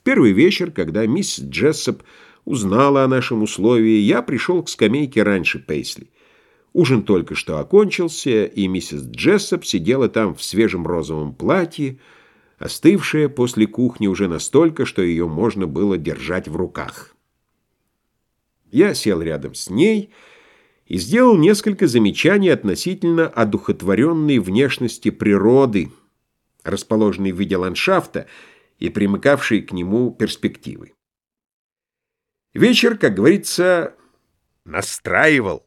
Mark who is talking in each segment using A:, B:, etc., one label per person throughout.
A: В первый вечер, когда мисс Джессоп узнала о нашем условии, я пришел к скамейке раньше Пейсли. Ужин только что окончился, и миссис Джессоп сидела там в свежем розовом платье, остывшая после кухни уже настолько, что ее можно было держать в руках. Я сел рядом с ней и сделал несколько замечаний относительно одухотворенной внешности природы, расположенной в виде ландшафта и примыкавшей к нему перспективы. Вечер, как говорится, настраивал.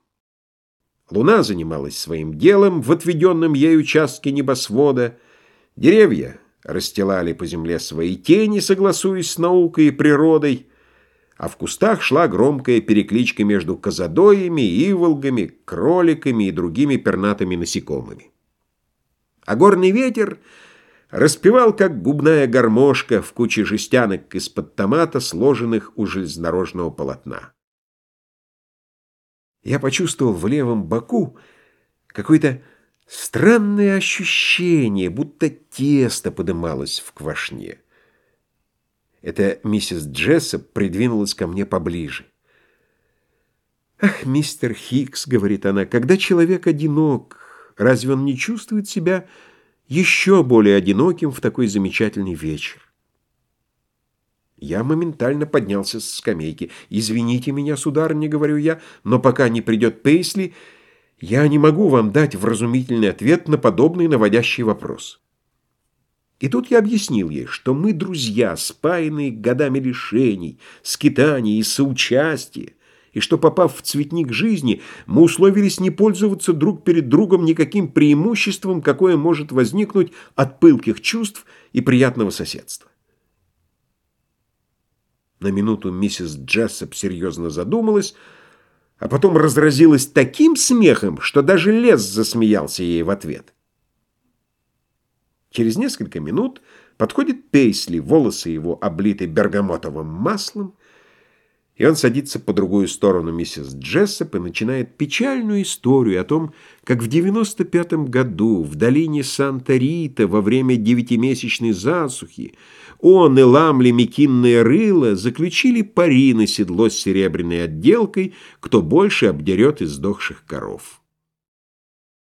A: Луна занималась своим делом в отведенном ей участке небосвода. Деревья расстилали по земле свои тени, согласуясь с наукой и природой, а в кустах шла громкая перекличка между козадоями, иволгами, кроликами и другими пернатыми насекомыми. А горный ветер распевал, как губная гармошка в куче жестянок из-под томата, сложенных у железнодорожного полотна. Я почувствовал в левом боку какое-то странное ощущение, будто тесто подымалось в квашне. Это миссис Джессоп придвинулась ко мне поближе. «Ах, мистер Хикс, — говорит она, — когда человек одинок, разве он не чувствует себя еще более одиноким в такой замечательный вечер?» Я моментально поднялся с скамейки. «Извините меня, сударыня, — говорю я, — но пока не придет Пейсли, я не могу вам дать вразумительный ответ на подобный наводящий вопрос». И тут я объяснил ей, что мы друзья, спаянные годами лишений, скитаний и соучастия, и что, попав в цветник жизни, мы условились не пользоваться друг перед другом никаким преимуществом, какое может возникнуть от пылких чувств и приятного соседства. На минуту миссис Джессоп серьезно задумалась, а потом разразилась таким смехом, что даже лес засмеялся ей в ответ. Через несколько минут подходит Пейсли, волосы его облиты бергамотовым маслом, и он садится по другую сторону миссис Джессоп и начинает печальную историю о том, как в 95-м году в долине Санта-Рита во время девятимесячной засухи он и Ламли Микинное рыло заключили пари на седло с серебряной отделкой, кто больше обдерет из сдохших коров.